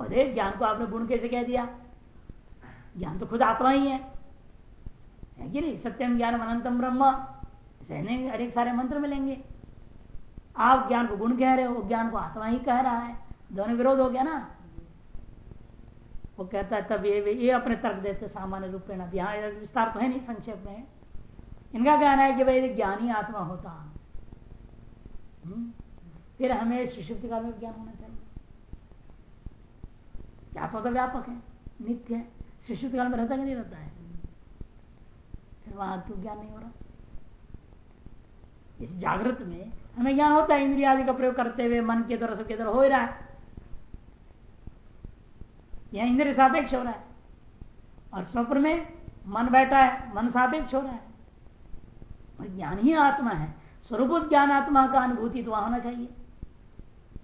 और ज्ञान को आपने गुण कैसे कह दिया? ज्ञान तो खुद आत्मा ही है। कि नहीं? सत्यम ज्ञान अनंतम ब्रह्म। सहने अनेक सारे मंत्र मिलेंगे। आप ज्ञान को गुण कह रहे हो, ज्ञान को आत्मा ही कह रहा है। दोनों विरोध हो गया ना? वो कहता है, तब ये ये अपने तर्क देते सामान्य रूप में। यहाँ विस्तार तो है नहीं संक्षेप में। इनका कहना है कि भाई ज्ञानी आत्मा होता। हम्म? फिर हमें सुषुप्त काल में ज्ञान होना चाहिए। तो व्यापक है? नित्य है। शिशु काल में रहता कि नहीं रहता है? फिर वहाँ क्यों ज्ञान नहीं हो रहा? इस जागृत में हमें ज्ञान होता है इंद्रिया आदि का प्रयोग करते हुए मन के द्वारा सबके द्वारा हो ही रहा है। यह इंद्रिय सापेक्ष हो रहा है। और स्वप्न में मन बैठा है, मन सापेक्ष हो रहा है। ज्ञान ही आत्मा है। स्वरूप ज्ञान आत्मा का अनुभूति तो वहाँ होना चाहिए।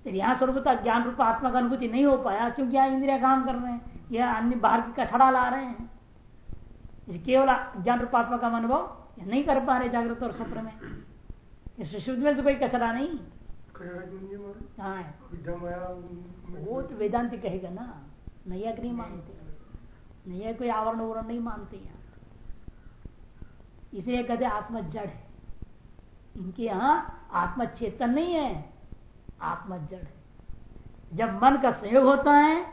यहाँ स्वरूपता ज्ञान रूप आत्मा का अनुभूति नहीं हो पाया, क्योंकि यहाँ इंद्रिया काम कर रहे हैं, यह अन्य बाहर की कछड़ा ला रहे हैं। केवल ज्ञान रूपात्मा का अनुभव नहीं कर पा रहे जागृत और स्वप्न में। शुद्ध में से कोई कचरा नहीं। हाँ। वो तो वेदांति कहेगा ना, नैया नहीं मानते। नैया कोई आवरण उवरण नहीं मानते यहाँ। इसे कहते आत्मा जड़ है इनके यहाँ आत्मा चेतन नहीं है। आत्मा जड़ है। जब मन का संयोग होता है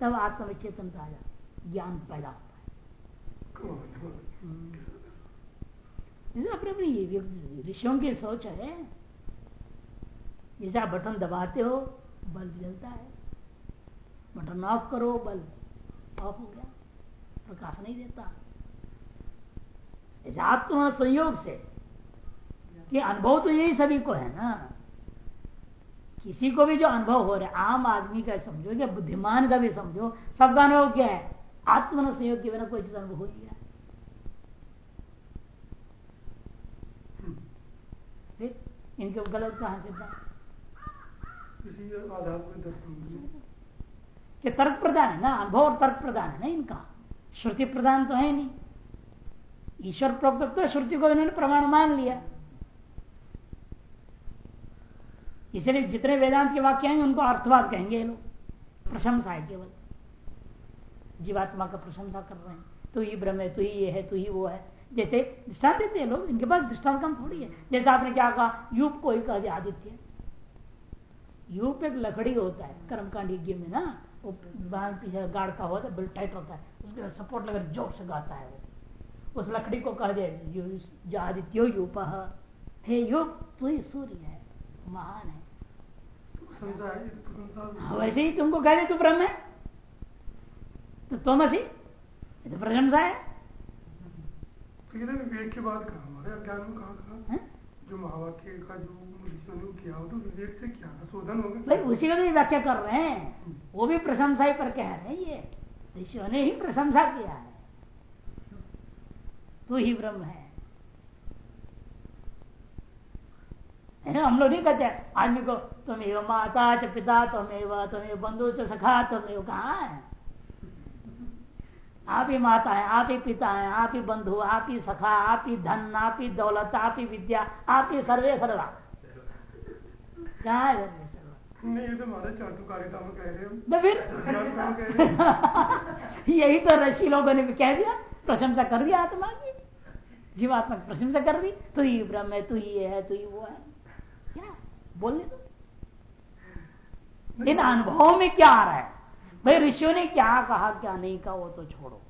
तब आत्मा में चेतनता आ ज्ञान पैदा होता है। हम्म। अपने अपनी ऋषियों की सोच है जैसे आप बटन दबाते हो बल्ब जलता है। बटन ऑफ़ करो बल्ब ऑफ़ हो गया प्रकाश नहीं देता। आत्मा संयोग से कि अनुभव तो यही सभी को है ना। किसी को भी जो अनुभव हो रहा है आम आदमी का समझो या बुद्धिमान का भी समझो सबका अनुभव क्या है? आत्म संयोग के बिना कोई चीज़ अनुभव हो नहीं रहा। इनके गलत कहाँ से कि तर्क प्रदान है ना? अनुभव और तर्क प्रदान है ना इनका? श्रुति प्रदान तो है नहीं। ईश्वर प्रोक्त तो श्रुति को इन्होंने प्रमाण मान लिया। इसलिए जितने वेदांत के वाक्य हैं उनको अर्थवाद कहेंगे ये लोग। प्रशंसा है केवल। जीवात्मा का प्रशंसा कर रहे हैं। तू ही ब्रह्म है तू ही ये है तू ही वो है। जैसे दृष्टांत देते हैं लोग इनके पास दृष्टांत कम थोड़ी है। जैसे आपने क्या कहा युग को ही कह दिया आदित्य। युग एक लकड़ी होता है कर्मकांड यज्ञ में ना वो पीछे गाड़ता होता है बिल्ड टाइट होता है। उसके सपोर्ट लगा ज़ोर से गाता है वो। उस लकड़ी को कह दे आदित्यो यूप। हे युग तू ही सूर्य है महान हाँ, वैसे ही तुमको कह दे तू ब्रह्म है? तो तुम असी ये तो प्रशंसा है विवेक के कहा हमारे अज्ञान में कहा कहा? जो महावाक्य का जो किया हो तो विवेक से क्या शोधन हो गया। भाई उसी का तो व्याख्या कर रहे हैं। वो भी प्रशंसा ही पर कह रहे हैं ये। ऋषियों ने ही प्रशंसा किया है। तू ही ब्रह्म है। है ना? हम लोग नहीं कहते आदमी को तुम एवं माता च पिता तुम एवं तुम एवं बंधु च सखा तुम एवं कहा है? आप ही माता है आप ही पिता है आप ही बंधु आप ही सखा आप ही धन आप ही दौलत आप ही विद्या आप ही सर्वे सर्वा क्या है। तो कह तो यही तो ऋषि लोगों ने भी कह दिया प्रशंसा कर दिया आत्मा की। जीवात्मा की प्रशंसा कर दी तू ही ब्रह्म है तू ही ये है तू ही वो है। क्या? बोलने दो। इन अनुभवों में क्या आ रहा है? भाई ऋषियों ने क्या कहा क्या नहीं कहा वो तो छोड़ो।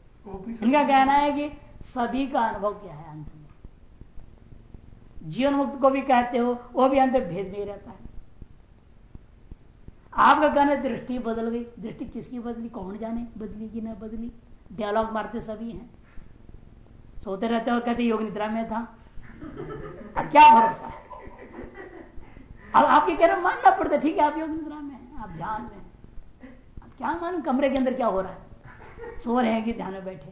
इनका कहना है कि सभी का अनुभव क्या है अंत में? जीवन मुक्त को भी कहते हो वो भी अंत भेद नहीं रहता है। आपका कहने दृष्टि बदल गई। दृष्टि किसकी बदली? कौन जाने? बदली कि न बदली? डायलॉग मारते सभी हैं। सोते रहते हो कहते योग निद्रा में था। अब क्या भरोसा अब आपके कह रहे मानना पड़ता है, ठीक है, आप योग निद्रा में आप ध्यान में अब क्या मान कमरे के अंदर क्या हो रहा है? सो रहे हैं कि ध्यान में बैठे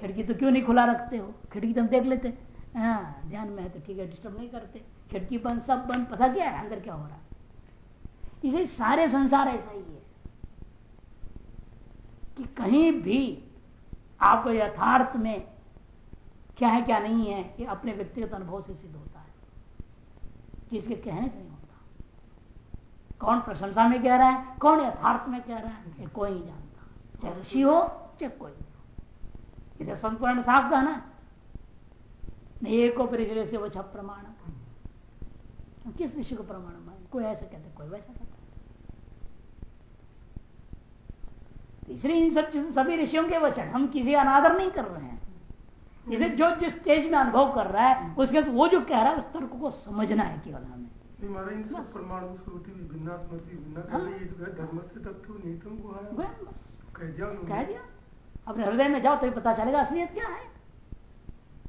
खिड़की तो क्यों नहीं खुला रखते हो? खिड़की तो हम देख लेते हाँ। ध्यान में है तो ठीक है डिस्टर्ब नहीं करते। खिड़की बंद, सब बंद, पता क्या है, अंदर क्या हो रहा है? इसे सारे संसार ऐसा ही है कि कहीं भी आपको यथार्थ में क्या है, क्या नहीं है, ये अपने व्यक्तिगत अनुभव से सिद्ध है किसके कहने से नहीं होता। कौन प्रशंसा में कह रहा है, कौन यथार्थ में कह रहा है कोई नहीं जानता। चाहे ऋषि हो, चाहे कोई हो। इसे संपूर्ण साफ़ कहना एको परिचय से वो छप प्रमाण किस ऋषि को प्रमाण मान कोई ऐसा कहते, कोई वैसा कहता इसलिए इन सब सभी ऋषियों के वचन, हम किसी अनादर नहीं कर रहे हैं। इसे जो जिस स्टेज में अनुभव कर रहा है उसके वो जो कह रहा है उस तर्क को समझना है केवल हमें। कह दिया अपने हृदय में जाओ तो पता चलेगा असलियत क्या है।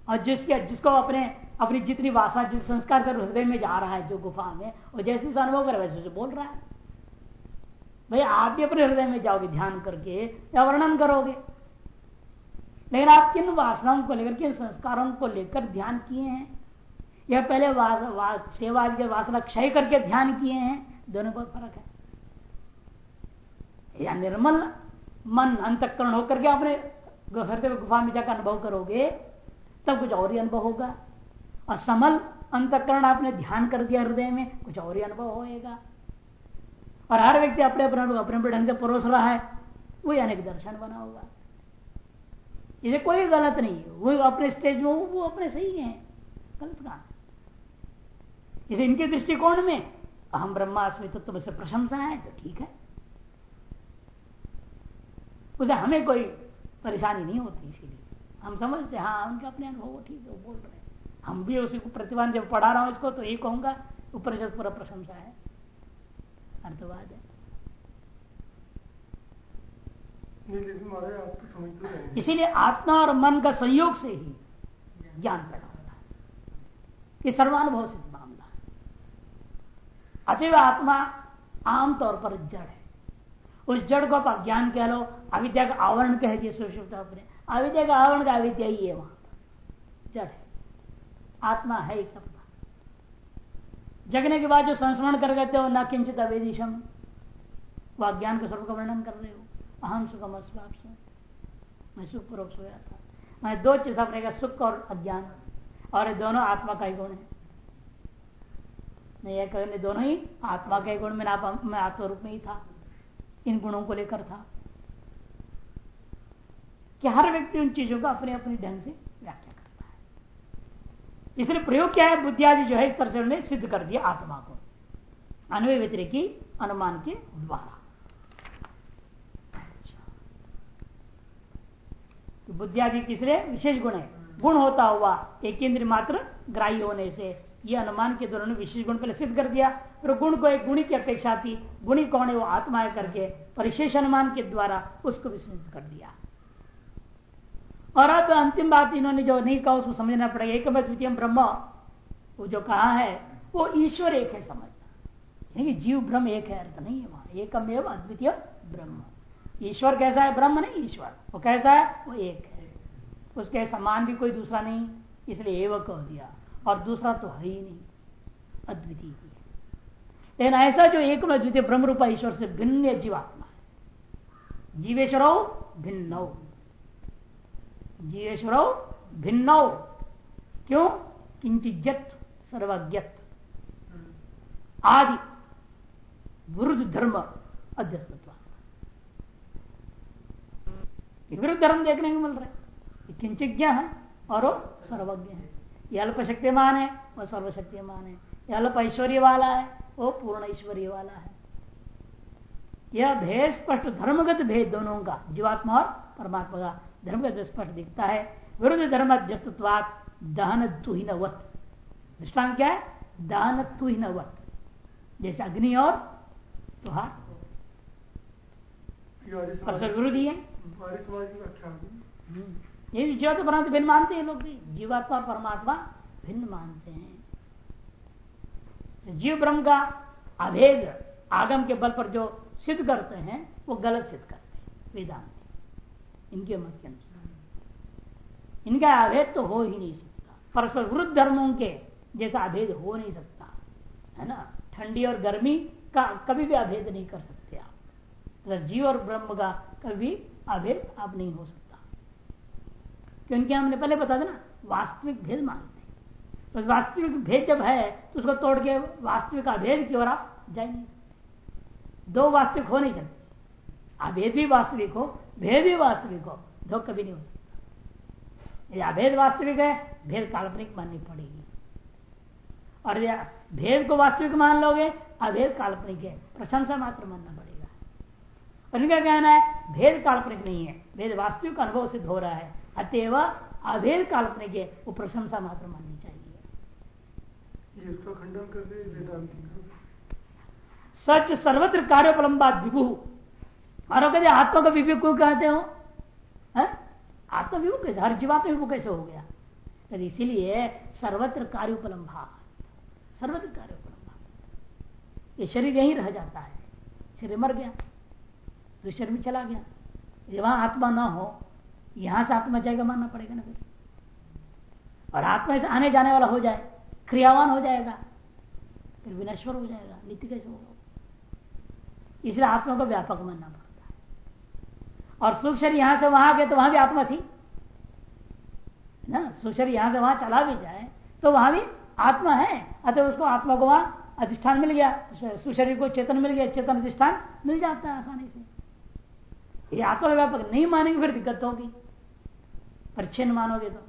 और जिसके जिसको अपने अपनी जितनी वासा जिस संस्कार कर हृदय में जा रहा है जो गुफा में और जैसे अनुभव कर वैसे से बोल रहा है। भाई आप भी अपने हृदय में जाओगे ध्यान करके या वर्णन करोगे। लेकिन आप किन वासनाओं को लेकर किन संस्कारों को लेकर ध्यान किए हैं। या पहले वास, वास, सेवा के वासना क्षय करके ध्यान किए हैं। दोनों बहुत फ़र्क है। या निर्मल मन अंतकरण होकर के अपने हृदय गुफा में जाकर अनुभव करोगे तब कुछ और ही अनुभव होगा। और समल अंतकरण आपने ध्यान कर दिया हृदय में कुछ और ही अनुभव होएगा। और हर व्यक्ति अपने अपने अपने ढंग से परोस रहा है वही अनेक दर्शन बना होगा इसे कोई गलत नहीं है। वो अपने स्टेज में वो अपने सही है। गलत कहा इसे इनके दृष्टिकोण में हम ब्रह्मास्मि तत्व से प्रशंसा है तो ठीक है। उसे हमें कोई परेशानी नहीं होती इसीलिए। हम समझते हाँ उनके अपने अनुभव ठीक है, वो बोल रहे हैं। हम भी उसी को प्रतिमान जब पढ़ा रहा हूँ इसको तो यही कहूँगा ऊपर पूरा प्रशंसा है। अर्थवाद है तो इसीलिए आत्मा और मन का संयोग से ही ज्ञान पैदा होता है। ये सर्वानुभव सिद्ध मामला है। अतव आत्मा आमतौर पर जड़ है। उस जड़ को आप ज्ञान कह लो, अविद्या का आवरण कह दिए अपने अविद्या का आवरण का अविद्या ही है वहाँ। जड़ है। आत्मा है ही सब जगने के बाद जो संस्मरण कर गए हो न किंचित अवेदिशम। वह ज्ञान के स्वरूप का वर्णन कर रहे हो। अहम सुखम अस्वाप मैं सुख पूर्वक सोया था। मैं दो चीज़ अपने का सुख और अज्ञान। और ये दोनों आत्मा का ही गुण है। यह कहने दोनों ही आत्मा के गुण में मैं आत्मरूप में ही था। इन गुणों को लेकर था। कि हर व्यक्ति उन चीज़ों का अपने अपने ढंग से व्याख्या करता है। इसलिए प्रयोग क्या है, बुद्धि आदि जो है, इस तरह से उन्होंने सिद्ध कर दिया आत्मा को। अन्वय व्यतिरिकी, अनुमान के द्वारा। तो बुद्धि तीसरे विशेष गुण है। गुण होता हुआ एक मात्र ग्राही होने से। ये अनुमान के दौरान विशेष गुण पहले सिद्ध कर दिया। फिर गुण को एक गुणी की अपेक्षा थी। गुणी कौन है? वो आत्मा है करके परिशेष अनुमान के द्वारा उसको सिद्ध कर दिया। और अब अंतिम बात इन्होंने जो नहीं कहा, उसको समझना पड़ेगा। एक द्वितीय ब्रह्म, वो जो कहा है, वो ईश्वर एक है समझना। जीव ब्रह्म एक है, अर्थ नहीं है वहाँ। एकम एवं अद्वितीय ब्रह्म। ईश्वर कैसा है? ब्रह्म नहीं, ईश्वर। वो कैसा है? वो एक है। उसके समान भी कोई दूसरा नहीं, इसलिए एवं कह दिया। और दूसरा तो है ही नहीं। अद्वितीय लेकिन ऐसा जो एक में द्वितीय ब्रह्म रूपा ईश्वर से भिन्न जीवात्मा है। जीवेश्वर भिन्न। जीवेश्वर भिन्न। क्यों? किंचित सर्वज्ञत। आदि। विरुद्ध धर्म अध्यस्तत्व विरुद्ध धर्म देखने को मिल रहा है। किंचिज्ञ है और वो सर्वज्ञ है। ये अल्प शक्तिमान है वह सर्वशक्तिमान है। यह अल्प ऐश्वर्य वाला है वो पूर्ण ऐश्वर्य वाला है। यह भेद स्पष्ट धर्मगत भेद दोनों का जीवात्मा और परमात्मा का धर्मगत स्पष्ट दिखता है। विरुद्ध धर्म अध्यस्तवाद दहन तुहिनवत दृष्टान क्या है? दहन तुहिनवत जैसे अग्नि और तो हाँ परस्पर विरोध है। ये जीव तो परमात्मा भिन्न मानते हैं लोग भी। जीवात्मा परमात्मा भिन्न मानते हैं। जीव ब्रह्म का अभेद आगम के बल पर जो सिद्ध करते हैं, वो गलत सिद्ध करते हैं, वेदांत इनके मत के अनुसार। इनका अभेद तो हो ही नहीं सकता। परस्पर विरुद्ध धर्मों के जैसा अभेद हो नहीं सकता, है ना? ठंडी और गर्मी का कभी भी अभेद नहीं कर सकते आप। जीव और ब्रह्म का कभी अभेद आप नहीं हो सकता। क्योंकि हमने पहले बता देना वास्तविक भेद मानते हैं। तो वास्तविक भेद जब है तो उसको तोड़ के वास्तविक अभेद की ओर आप जाएँगे दो वास्तविक हो नहीं सकते। अभेद भी वास्तविक हो, भेद भी वास्तविक हो, दो कभी नहीं हो सकता। यदि अभेद वास्तविक है, भेद काल्पनिक माननी पड़ेगी। और भेद को वास्तविक मान लोगे, अभेद काल्पनिक है, प्रशंसा मात्र मानना इनका कहना है भेद काल्पनिक नहीं है। भेद वास्तविक अनुभव सिद्ध हो रहा है। अतएव अभेद काल्पनिक है वो प्रशंसा मात्र माननी चाहिए। इसका खंडन कर सच सर्वत्र कार्योपलम्बा विभु। और कहते आत्मा का विभु क्यों कहते हो? आत्मा विभु कैसे? हर जीवात्मा विभु कैसे हो गया? इसीलिए सर्वत्र कार्योपलम्बा सर्वत्र कार्योपलम्बा ये शरीर यही रह जाता है। शरीर मर गया। तो शरीर में चला गया। वहाँ आत्मा ना हो, यहाँ से आत्मा जाएगा, मानना पड़ेगा ना फिर। और आत्मा से आने जाने वाला हो जाए, क्रियावान हो जाएगा, फिर विनश्वर हो जाएगा नित्य कैसे होगा? इसलिए आत्मा को व्यापक मानना पड़ता है। और सुख यहाँ से वहाँ गए तो वहाँ भी आत्मा थी। ना सुख यहाँ से वहाँ चला भी जाए तो वहाँ भी आत्मा है। अतः उसको आत्मा को वहाँ अधिष्ठान मिल गया। सुशरीर को चेतन मिल गया, चेतन अधिष्ठान मिल जाता है आसानी से। ये आत्मा व्यापक नहीं मानेंगे, फिर दिक्कत होगी। परिच्छिन्न मानोगे तो।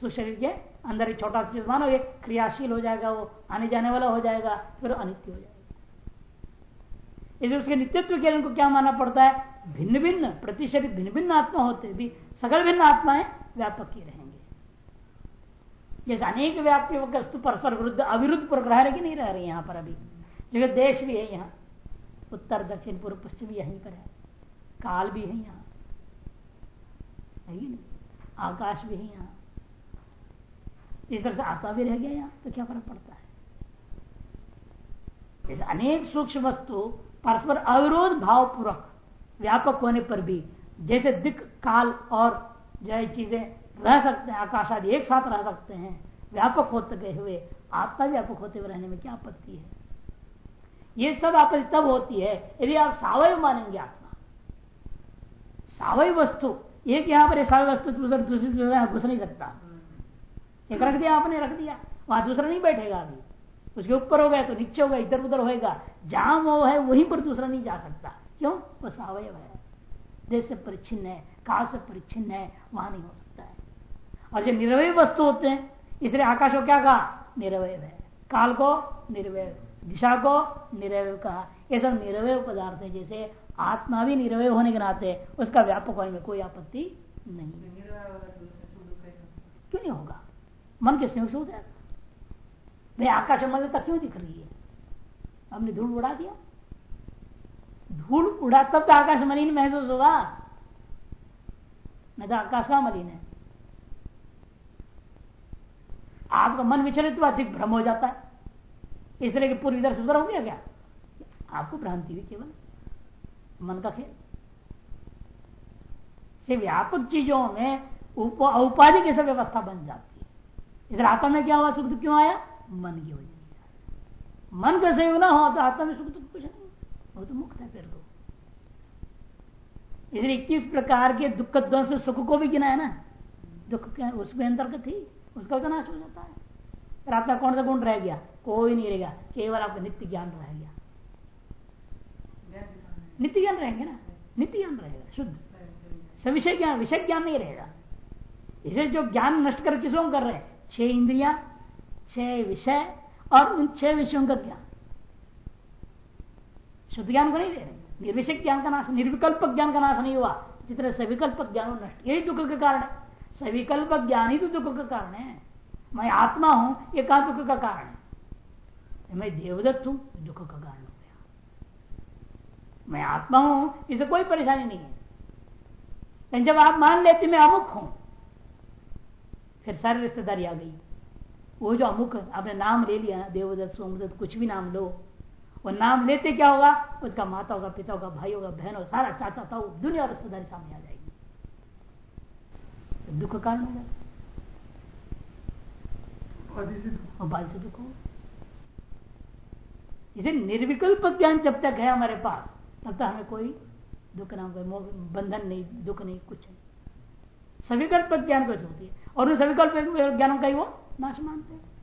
सुशरीर के अंदर एक छोटा चीज़ मानोगे, क्रियाशील हो जाएगा वो, आने जाने वाला हो जाएगा, फिर अनित्य हो जाएगा। उसके नित्यत्व के उनको क्या मानना पड़ता है? भिन्न भिन्न प्रतिशत भिन्न भिन्न आत्मा होते भी सकल भिन्न आत्माएँ व्यापक ही रहेंगे। जैसे अनेक व्याप्ति वस्तु परस्पर विरुद्ध, अविरुद्ध पर रह नहीं रह रहे यहाँ पर अभी। जगह देश भी है यहाँ। उत्तर, दक्षिण, पूर्व, पश्चिम, यहीं पर है। काल भी है यहाँ। आकाश भी है यहाँ। इस तरह से आत्मा भी रह गया यहाँ तो क्या फ़र्क पड़ता है? जैसे अनेक सूक्ष्म वस्तु परस्पर अविरोध भाव पूर्वक व्यापक होने पर भी जैसे दिक, काल और जो चीज़ें रह सकते हैं, आकाश आदि एक साथ रह सकते हैं, व्यापक होते गए हुए, आत्मा व्यापक होते हुए रहने में क्या आपत्ति है? ये सब आपत्ति तब होती है यदि आप सावय मानेंगे आत्मा। सावय वस्तु एक यहाँ पर सावय वस्तु दूसरी घुस नहीं सकता। एक रख दिया आपने रख दिया। वहाँ दूसरा नहीं बैठेगा अभी। उसके ऊपर हो गया तो नीचे होगा इधर उधर होएगा। जहाँ वो है वहीं पर दूसरा नहीं जा सकता। क्यों? वो सवय है। देश से परिच्छिन्न है काल से परिच्छिन्न है वहाँ नहीं हो सकता है। और जो निरवय वस्तु होते हैं इसलिए आकाश को क्या कहा? निरवय है। काल को निर्वय दिशा को निरवय कहा। ये सब निरवय पदार्थ है जैसे आत्मा भी निरवय होने के नाते उसका व्यापक होने में कोई आपत्ति नहीं क्यों नहीं होगा? मन के संयोग से जाएगा। भाई आकाश मलिनता क्यों दिख रही है। हमने धूल उड़ा दिया। धूल उड़ा, तब तो आकाश मलिन महसूस होगा। नहीं तो आकाश का मलिन है। आपका मन विचलित हुआ, अधिक भ्रम हो जाता है। इसलिए कि पूरी तरह सुधर हो गया क्या? आपको भ्रांति भी केवल मन का खेल। से व्यापक चीज़ों में औपाधिक ऐसा व्यवस्था बन जाती है। इसलिए आत्मा में क्या हुआ? सुख दुख क्यों आया? मन की वजह से मन का संयोग ना हो तो आत्मा में सुख दुख कुछ नहीं वो तो मुक्त है फिर तो। इसलिए इक्कीस प्रकार के दुख से सुख को भी गिना है ना। दुख के उसमें अंतर्गत ही उसका तो नाश हो जाता है। फिर आपका कौन सा गुण रह गया? कोई नहीं रहेगा केवल आपका नित्य ज्ञान रह गया। नित्य ज्ञान रहेंगे ना? नित्य ज्ञान रहेगा, शुद्ध। सविषय ज्ञान विषय ज्ञान नहीं रहेगा। इसे जो ज्ञान नष्ट कर किसों कर रहे हैं? छह इंद्रिया, छह विषय और उन छह विषयों का ज्ञान। शुद्ध ज्ञान को नहीं ले रहे निर्विषय ज्ञान का नाश, निर्विकल्प ज्ञान का नाश नहीं हुआ। जितने सविकल्प ज्ञान नष्ट। यही दुख का कारण है। सविकल्प ज्ञान ही तो दुख का कारण है। मैं आत्मा हूँ, ये कहा दुख का कारण है? मैं देवदत्त हूँ दुख का कारण मैं आत्मा हूँ इसे कोई परेशानी नहीं है। जब आप मान लेते मैं अमुक हूँ फिर सारी रिश्तेदारी आ गई। वो जो अमुक आपने नाम ले लिया ना देवदत्त सोमदत्त कुछ भी नाम लो वो नाम लेते क्या होगा? उसका माता होगा पिता होगा भाई होगा बहन होगा सारा चाचा था दुनिया रिश्तेदारी सामने आ जाएगी। दुख का कारण हो जाता उपाधि से दुख हो। इसे निर्विकल्प ज्ञान जब तक है हमारे पास तब तक हमें कोई दुख ना बंधन नहीं, दुख नहीं, कुछ नहीं। सविकल्प ज्ञान कैसे होती है? और उन सविकल्प ज्ञानों का ही वो नाश मानते हैं।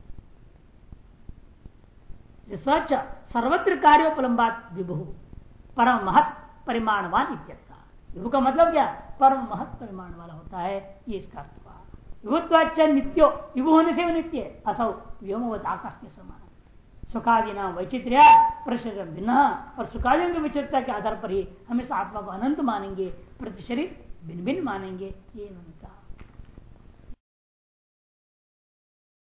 सच, सर्वत्र कार्योपलम्बात विभु परम महत परिमाणवान इत्यर्था। विभु का मतलब क्या? परम महत परिमाण वाला होता है, ये इसका अर्थ हुआ। विभुत्वाच नित्यो, विभु होने से नित्य है। असौ, व्योमवत आकाश के समान। सुखादि नाम वैचित्र्य प्रसिद्ध भिन्न, और सुखादियों की विचित्रता के आधार पर ही हम इस आत्मा को अनंत मानेंगे प्रतिशरी भिन्न भिन्न मानेंगे, ये उन्होंने कहा।